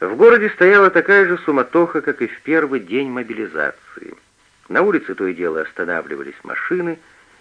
В городе стояла такая же суматоха, как и в первый день мобилизации. На улице то и дело останавливались машины,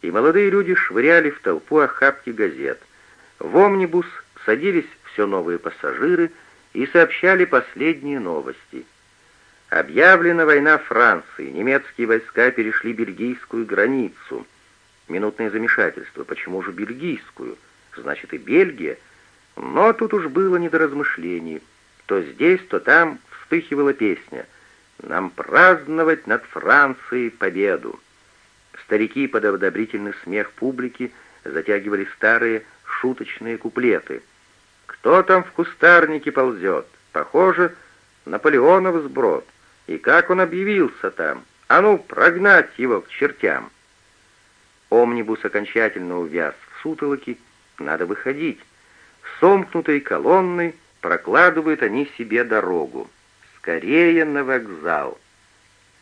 и молодые люди швыряли в толпу охапки газет. В омнибус садились все новые пассажиры и сообщали последние новости. Объявлена война Франции, немецкие войска перешли бельгийскую границу. Минутное замешательство, почему же бельгийскую? Значит и Бельгия. Но тут уж было не до размышлений. То здесь, то там вспыхивала песня «Нам праздновать над Францией победу». Старики под одобрительный смех публики затягивали старые шуточные куплеты. «Кто там в кустарнике ползет? Похоже, Наполеонов сброд. И как он объявился там? А ну, прогнать его к чертям!» Омнибус окончательно увяз в сутолоке. Надо выходить. Сомкнутой колонной прокладывают они себе дорогу. Скорее на вокзал.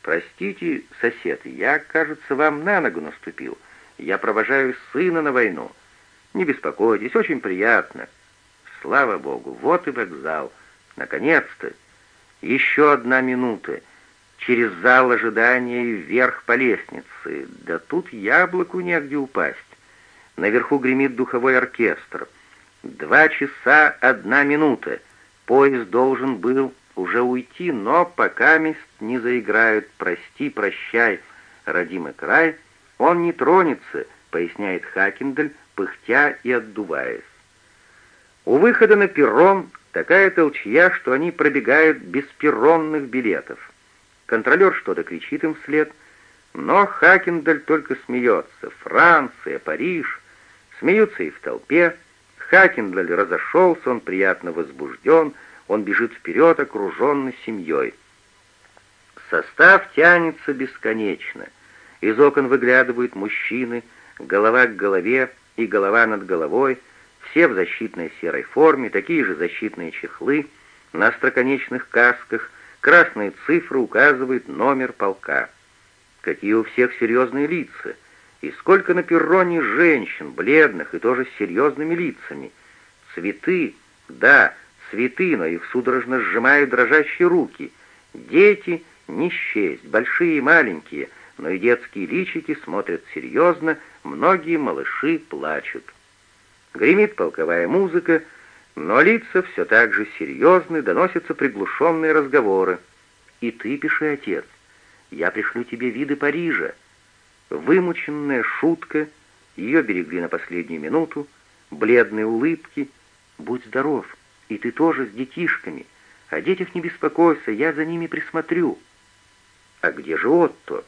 «Простите, сосед, я, кажется, вам на ногу наступил. Я провожаю сына на войну. Не беспокойтесь, очень приятно. Слава Богу, вот и вокзал. Наконец-то. Еще одна минута. Через зал ожидания и вверх по лестнице. Да тут яблоку негде упасть. Наверху гремит духовой оркестр. Два часа одна минута. Поезд должен был уже уйти, но пока мест не заиграют «Прости, прощай, родимый край», он не тронется, поясняет Хакендель, пыхтя и отдуваясь. У выхода на перрон такая толчья, что они пробегают без перронных билетов. Контролер что-то кричит им вслед, но Хакендель только смеется. Франция, Париж. Смеются и в толпе. Хакендель разошелся, он приятно возбужден, он бежит вперед, окруженный семьей. Состав тянется бесконечно. Из окон выглядывают мужчины, голова к голове и голова над головой, все в защитной серой форме, такие же защитные чехлы, на остроконечных касках, красные цифры указывают номер полка. Какие у всех серьезные лица, и сколько на перроне женщин, бледных и тоже с серьезными лицами. Цветы, да, цветы, но их судорожно сжимают дрожащие руки. Дети не счесть, большие и маленькие, но и детские личики смотрят серьезно, многие малыши плачут. Гремит полковая музыка, но лица все так же серьезны, доносятся приглушенные разговоры. «И ты пиши, отец, я пришлю тебе виды Парижа». Вымученная шутка, ее берегли на последнюю минуту, бледные улыбки. «Будь здоров, и ты тоже с детишками. О детях не беспокойся, я за ними присмотрю». «А где же Отто?»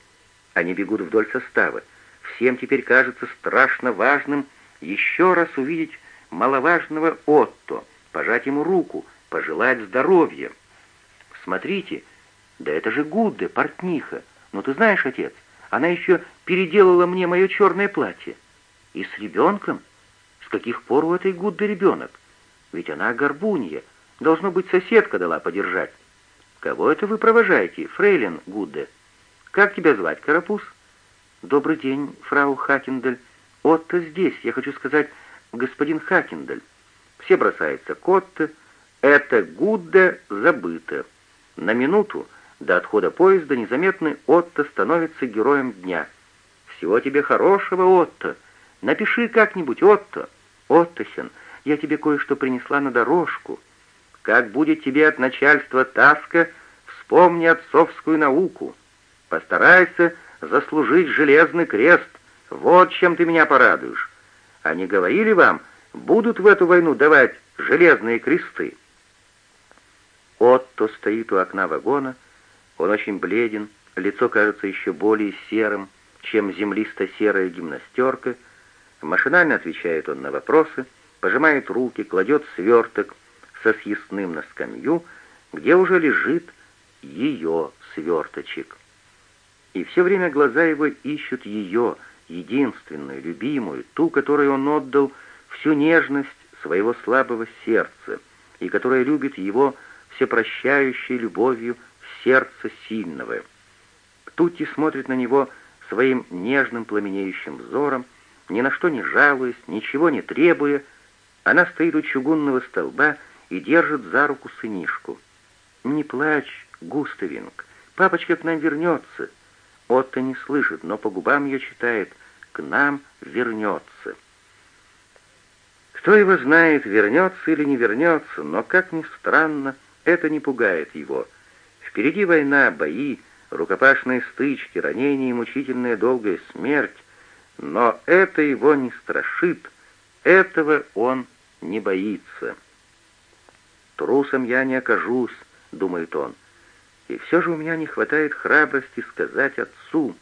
Они бегут вдоль состава. Всем теперь кажется страшно важным еще раз увидеть маловажного Отто, пожать ему руку, пожелать здоровья. «Смотрите, да это же Гудде, портниха. Ну ты знаешь, отец, она еще переделала мне мое черное платье. И с ребенком? С каких пор у этой Гудды ребенок? Ведь она горбунья. Должно быть, соседка дала подержать. Кого это вы провожаете, фрейлин Гудде? Как тебя звать, Карапуз? Добрый день, фрау Хакендель. Отто здесь, я хочу сказать, господин Хакендель. Все бросаются к Отто. Это Гудде забыто. На минуту до отхода поезда незаметный Отто становится героем дня. Всего тебе хорошего, Отто. Напиши как-нибудь, Отто. Оттосен, я тебе кое-что принесла на дорожку. Как будет тебе от начальства таска, вспомни отцовскую науку. Постарайся заслужить железный крест. Вот чем ты меня порадуешь. Они говорили вам, будут в эту войну давать железные кресты. Отто стоит у окна вагона, он очень бледен, лицо кажется еще более серым, чем землисто-серая гимнастерка. Машинально отвечает он на вопросы, пожимает руки, кладет сверток со съестным на скамью, где уже лежит ее сверточек. И все время глаза его ищут ее, единственную, любимую, ту, которой он отдал всю нежность своего слабого сердца и которая любит его всепрощающей любовью сердца сильного. Тутти смотрит на него своим нежным пламенеющим взором, ни на что не жалуясь, ничего не требуя, она стоит у чугунного столба и держит за руку сынишку. «Не плачь, Густавинг, папочка к нам вернется». Отто не слышит, но по губам ее читает «К нам вернется». Кто его знает, вернется или не вернется, но, как ни странно, это не пугает его. Впереди война, бои, рукопашные стычки, ранения и мучительная долгая смерть, но это его не страшит, этого он не боится. «Трусом я не окажусь», — думает он, — «и все же у меня не хватает храбрости сказать отцу».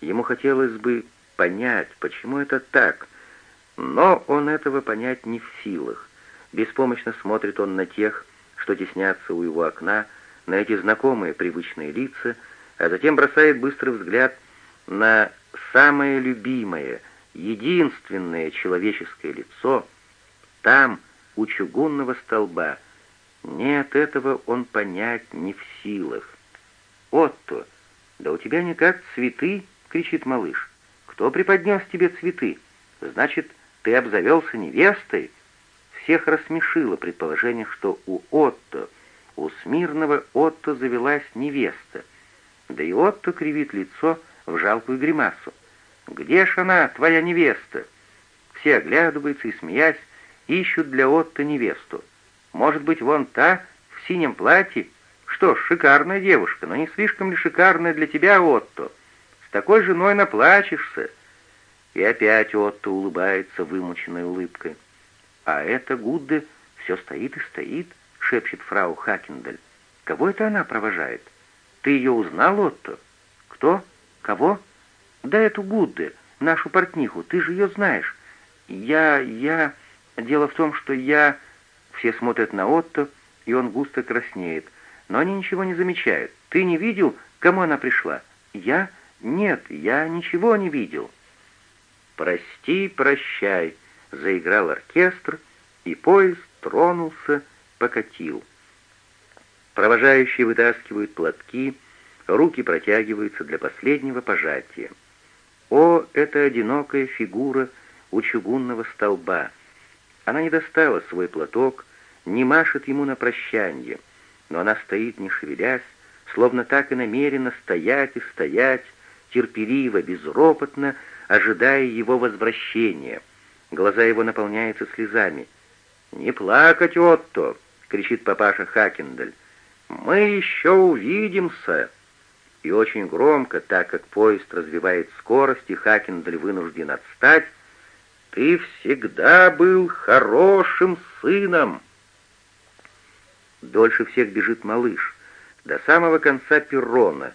Ему хотелось бы понять, почему это так, но он этого понять не в силах. Беспомощно смотрит он на тех, что теснятся у его окна, на эти знакомые привычные лица, а затем бросает быстрый взгляд на самое любимое, единственное человеческое лицо, там, у чугунного столба. Нет, этого он понять не в силах. «Отто, да у тебя никак цветы!» — кричит малыш. «Кто преподнес тебе цветы? Значит, ты обзавелся невестой?» Всех рассмешило предположение, что у Отто, у смирного Отто завелась невеста. Да и Отто кривит лицо в жалкую гримасу. «Где ж она, твоя невеста?» Все оглядываются и, смеясь, ищут для Отто невесту. Может быть, вон та, в синем платье? Что ж, шикарная девушка, но не слишком ли шикарная для тебя, Отто? С такой женой наплачешься. И опять Отто улыбается вымученной улыбкой. А эта Гудде все стоит и стоит, шепчет фрау Хакендаль. Кого это она провожает? Ты ее узнал, Отто? Кто? Кого? Да эту Гудде, нашу портниху, ты же ее знаешь. Я, я... Дело в том, что я... Все смотрят на Отто, и он густо краснеет. Но они ничего не замечают. Ты не видел, кому она пришла? Я? Нет, я ничего не видел. «Прости, прощай», — заиграл оркестр, и поезд тронулся, покатил. Провожающие вытаскивают платки, руки протягиваются для последнего пожатия. О, это одинокая фигура у чугунного столба! Она не достала свой платок, не машет ему на прощанье, но она стоит, не шевелясь, словно так и намерена стоять и стоять, терпеливо, безропотно, ожидая его возвращения. Глаза его наполняются слезами. «Не плакать, Отто!» — кричит папаша Хакендаль. «Мы еще увидимся!» и очень громко, так как поезд развивает скорость, и Хакендаль вынужден отстать, «Ты всегда был хорошим сыном!» Дольше всех бежит малыш, до самого конца перрона.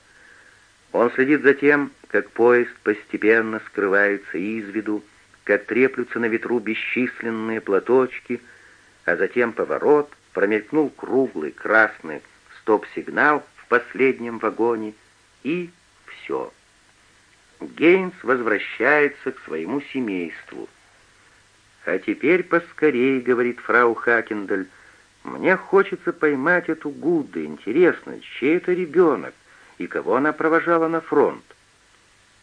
Он следит за тем, как поезд постепенно скрывается из виду, как треплются на ветру бесчисленные платочки, а затем поворот, промелькнул круглый красный стоп-сигнал в последнем вагоне — и все. Гейнс возвращается к своему семейству. «А теперь поскорей», — говорит фрау Хакендаль, — «мне хочется поймать эту Гудду. Интересно, чей это ребенок и кого она провожала на фронт?»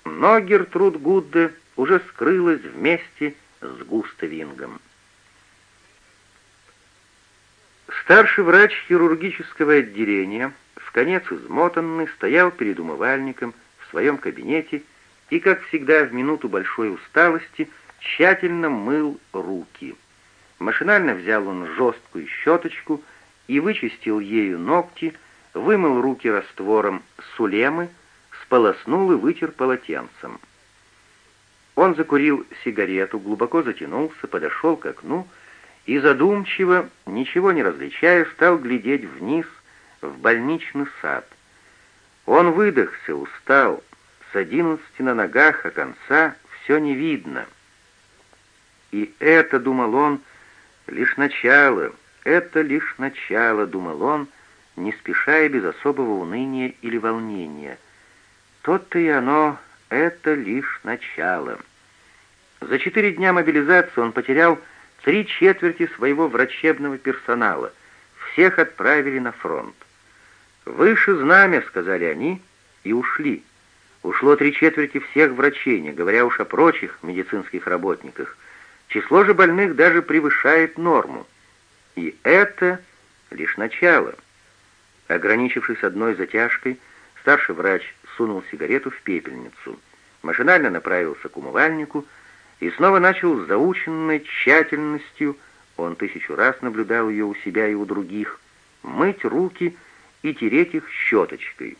Но Гертруд Гудде уже скрылась вместе с Густавингом. Старший врач хирургического отделения — в конец измотанный, стоял перед умывальником в своем кабинете и, как всегда, в минуту большой усталости тщательно мыл руки. Машинально взял он жесткую щеточку и вычистил ею ногти, вымыл руки раствором сулемы, сполоснул и вытер полотенцем. Он закурил сигарету, глубоко затянулся, подошел к окну и задумчиво, ничего не различая, стал глядеть вниз в больничный сад. Он выдохся, устал, с одиннадцати на ногах, а конца все не видно. И это, думал он, лишь начало, это лишь начало, думал он, не спеша и без особого уныния или волнения. То-то и оно, это лишь начало. За четыре дня мобилизации он потерял три четверти своего врачебного персонала. Всех отправили на фронт. «Выше знамя», — сказали они, и ушли. Ушло три четверти всех врачей, не говоря уж о прочих медицинских работниках. Число же больных даже превышает норму. И это лишь начало. Ограничившись одной затяжкой, старший врач сунул сигарету в пепельницу, машинально направился к умывальнику и снова начал с заученной тщательностью, он тысячу раз наблюдал ее у себя и у других, мыть руки и тереть их щеточкой.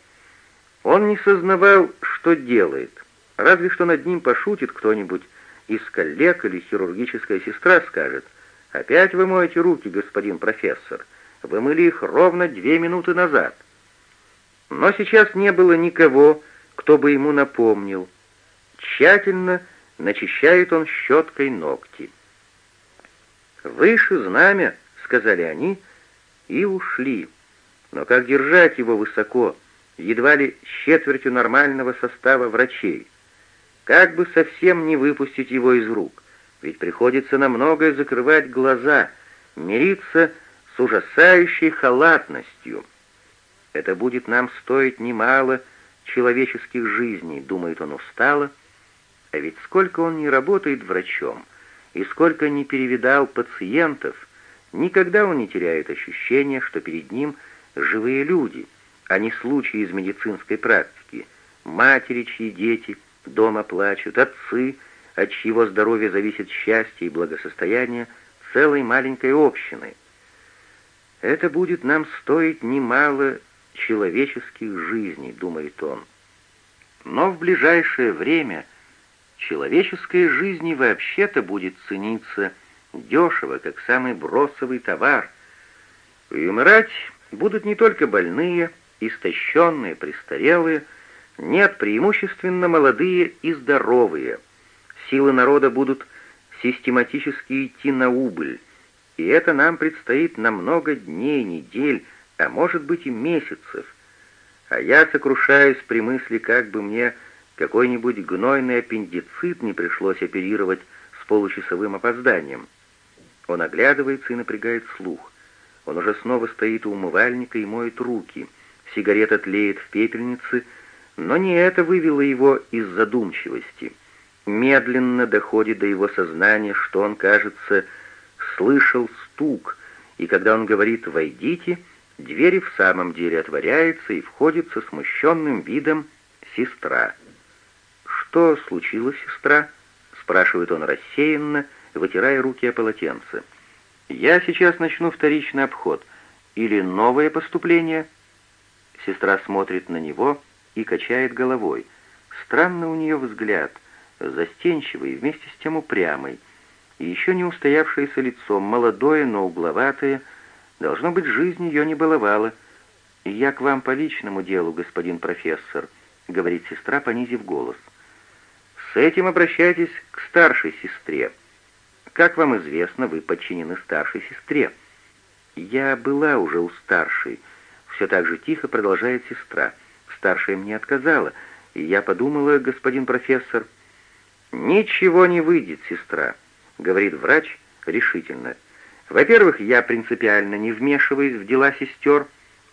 Он не сознавал, что делает, разве что над ним пошутит кто-нибудь из коллег или хирургическая сестра скажет, «Опять вы моете руки, господин профессор, вы мыли их ровно две минуты назад». Но сейчас не было никого, кто бы ему напомнил. Тщательно начищает он щеткой ногти. «Выше знамя», — сказали они, и ушли. Но как держать его высоко, едва ли с четвертью нормального состава врачей? Как бы совсем не выпустить его из рук? Ведь приходится на многое закрывать глаза, мириться с ужасающей халатностью. Это будет нам стоить немало человеческих жизней, думает он устало, а ведь сколько он не работает врачом и сколько не перевидал пациентов, никогда он не теряет ощущения, что перед ним живые люди, а не случаи из медицинской практики, матери, чьи дети дома плачут, отцы, от чьего здоровья зависит счастье и благосостояние целой маленькой общины. Это будет нам стоить немало человеческих жизней, думает он. Но в ближайшее время человеческая жизнь вообще-то будет цениться дешево, как самый бросовый товар. И умирать будут не только больные, истощенные, престарелые, нет, преимущественно молодые и здоровые. Силы народа будут систематически идти на убыль, и это нам предстоит на много дней, недель, а может быть и месяцев. А я сокрушаюсь при мысли, как бы мне какой-нибудь гнойный аппендицит не пришлось оперировать с получасовым опозданием. Он оглядывается и напрягает слух. Он уже снова стоит у умывальника и моет руки. Сигарета тлеет в пепельнице, но не это вывело его из задумчивости. Медленно доходит до его сознания, что он, кажется, слышал стук, и когда он говорит «войдите», Дверь в самом деле отворяется, и входит со смущенным видом сестра. «Что случилось, сестра?» — спрашивает он рассеянно, вытирая руки о полотенце. «Я сейчас начну вторичный обход. Или новое поступление?» Сестра смотрит на него и качает головой. Странный у нее взгляд, застенчивый, вместе с тем упрямый, и еще не устоявшееся лицо, молодое, но угловатое, Должно быть, жизнь ее не баловала. «Я к вам по личному делу, господин профессор», — говорит сестра, понизив голос. «С этим обращайтесь к старшей сестре. Как вам известно, вы подчинены старшей сестре». «Я была уже у старшей», — все так же тихо продолжает сестра. «Старшая мне отказала, и я подумала, господин профессор...» «Ничего не выйдет, сестра», — говорит врач решительно. Во-первых, я принципиально не вмешиваюсь в дела сестер,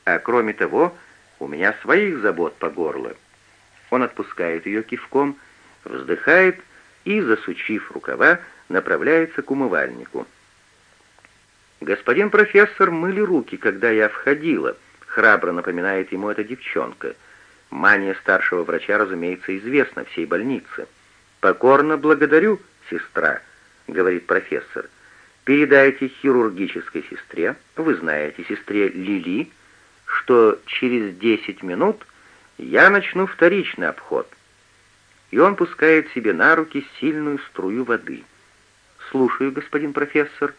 а кроме того, у меня своих забот по горло. Он отпускает ее кивком, вздыхает и, засучив рукава, направляется к умывальнику. «Господин профессор, мыли руки, когда я входила», — храбро напоминает ему эта девчонка. Мания старшего врача, разумеется, известна всей больнице. «Покорно благодарю, сестра», — говорит профессор. Передайте хирургической сестре, вы знаете, сестре Лили, что через 10 минут я начну вторичный обход. И он пускает себе на руки сильную струю воды. «Слушаю, господин профессор».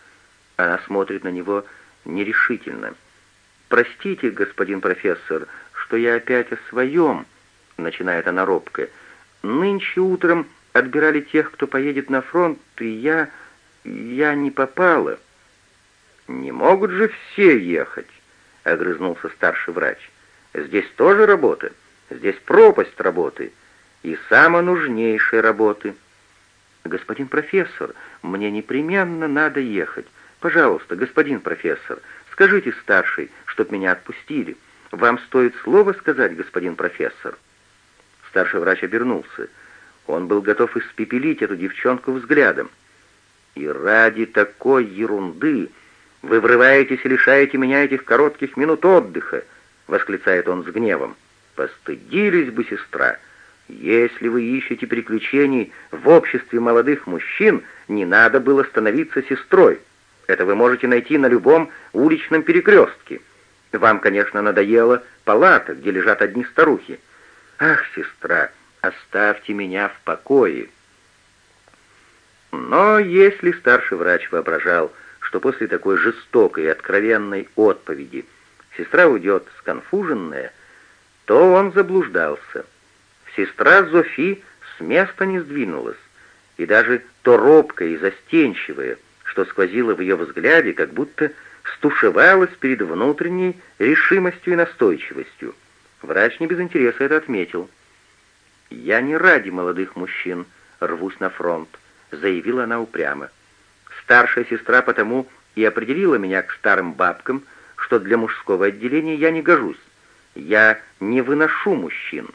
Она смотрит на него нерешительно. «Простите, господин профессор, что я опять о своем», — начинает она робко. «Нынче утром отбирали тех, кто поедет на фронт, и я...» я не попала». «Не могут же все ехать», — огрызнулся старший врач. «Здесь тоже работа, здесь пропасть работы и самая нужнейшая работы». «Господин профессор, мне непременно надо ехать. Пожалуйста, господин профессор, скажите старшей, чтоб меня отпустили. Вам стоит слово сказать, господин профессор?» Старший врач обернулся. Он был готов испепелить эту девчонку взглядом. И ради такой ерунды вы врываетесь и лишаете меня этих коротких минут отдыха. — восклицает он с гневом. «Постыдились бы, сестра! Если вы ищете приключений в обществе молодых мужчин, не надо было становиться сестрой. Это вы можете найти на любом уличном перекрестке. Вам, конечно, надоело палата, где лежат одни старухи. Ах, сестра, оставьте меня в покое!» Но если старший врач воображал, что после такой жестокой и откровенной отповеди сестра уйдет сконфуженная, то он заблуждался. Сестра Зофи с места не сдвинулась, и даже то робкое и застенчивое, что сквозило в ее взгляде, как будто стушевалось перед внутренней решимостью и настойчивостью. Врач не без интереса это отметил. «Я не ради молодых мужчин рвусь на фронт», — заявила она упрямо. «Старшая сестра потому и определила меня к старым бабкам, что для мужского отделения я не гожусь. Я не выношу мужчин».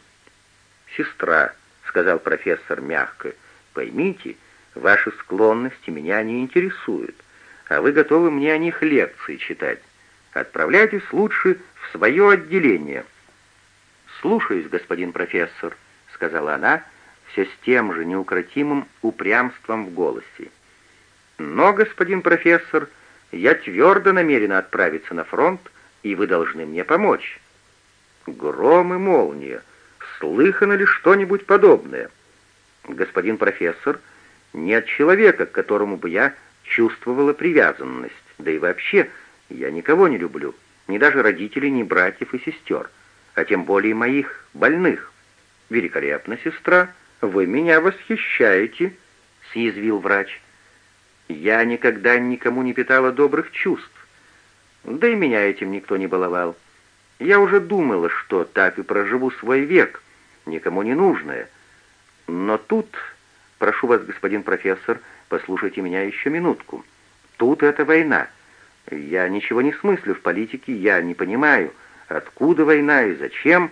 «Сестра», — сказал профессор мягко, — «поймите, ваши склонности меня не интересуют, а вы готовы мне о них лекции читать. Отправляйтесь лучше в свое отделение». «Слушаюсь, господин профессор», — сказала она, все с тем же неукротимым упрямством в голосе. «Но, господин профессор, я твердо намерена отправиться на фронт, и вы должны мне помочь». «Гром и молния! Слыхано ли что-нибудь подобное?» «Господин профессор, нет человека, к которому бы я чувствовала привязанность, да и вообще я никого не люблю, ни даже родителей, ни братьев и сестер, а тем более моих больных. Великолепно, сестра!» «Вы меня восхищаете», — съязвил врач. «Я никогда никому не питала добрых чувств. Да и меня этим никто не баловал. Я уже думала, что так и проживу свой век, никому не нужное. Но тут, прошу вас, господин профессор, послушайте меня еще минутку. Тут это война. Я ничего не смыслю в политике, я не понимаю, откуда война и зачем.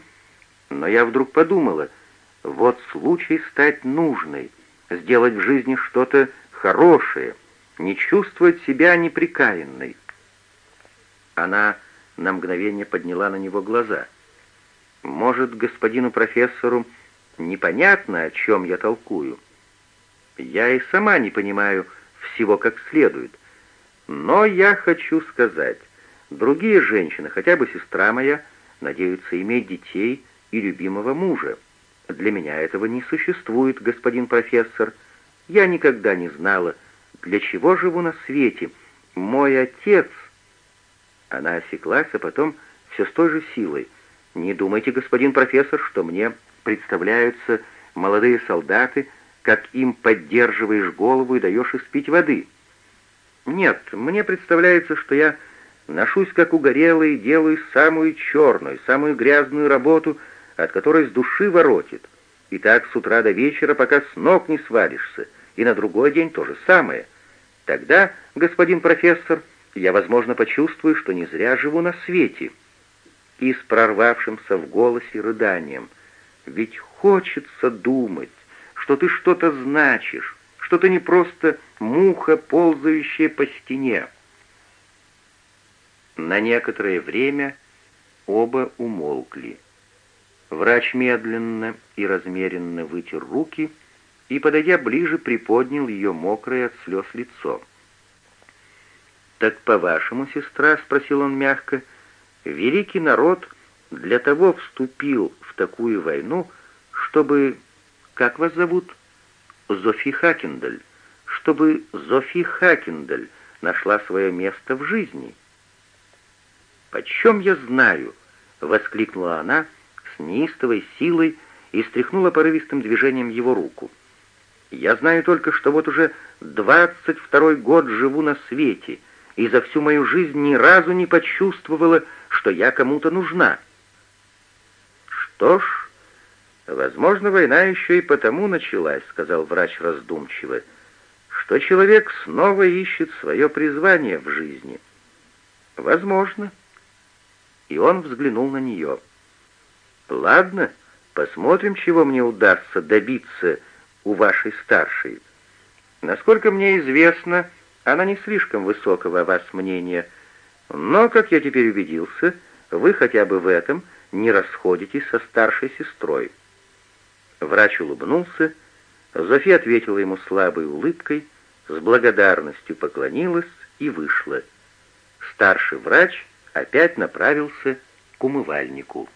Но я вдруг подумала — вот случай стать нужной, сделать в жизни что-то хорошее, не чувствовать себя неприкаянной. Она на мгновение подняла на него глаза. «Может, господину профессору непонятно, о чем я толкую? Я и сама не понимаю всего как следует. Но я хочу сказать, другие женщины, хотя бы сестра моя, надеются иметь детей и любимого мужа. Для меня этого не существует, господин профессор. Я никогда не знала, для чего живу на свете. Мой отец...» Она осеклась, а потом все с той же силой. «Не думайте, господин профессор, что мне представляются молодые солдаты, как им поддерживаешь голову и даешь испить воды. Нет, мне представляется, что я ношусь как угорелый, делаю самую черную, самую грязную работу — от которой с души воротит. И так с утра до вечера, пока с ног не свалишься, и на другой день то же самое. Тогда, господин профессор, я, возможно, почувствую, что не зря живу на свете. И с прорвавшимся в голосе рыданием. Ведь хочется думать, что ты что-то значишь, что ты не просто муха, ползающая по стене. На некоторое время оба умолкли. Врач медленно и размеренно вытер руки и, подойдя ближе, приподнял ее мокрое от слез лицо. «Так, по-вашему, сестра, — спросил он мягко, — великий народ для того вступил в такую войну, чтобы... Как вас зовут? Зофи Хакендаль. Чтобы Зофи Хакендаль нашла свое место в жизни». «Почем я знаю?» — воскликнула она, — неистовой силой и стряхнула порывистым движением его руку. «Я знаю только, что вот уже двадцать второй год живу на свете, и за всю мою жизнь ни разу не почувствовала, что я кому-то нужна». «Что ж, возможно, война еще и потому началась», — сказал врач раздумчиво, «что человек снова ищет свое призвание в жизни». «Возможно». И он взглянул на нее. Ладно, посмотрим, чего мне удастся добиться у вашей старшей. Насколько мне известно, она не слишком высокого о вас мнения, но, как я теперь убедился, вы хотя бы в этом не расходитесь со старшей сестрой». Врач улыбнулся, Зофия ответила ему слабой улыбкой, с благодарностью поклонилась и вышла. Старший врач опять направился к умывальнику.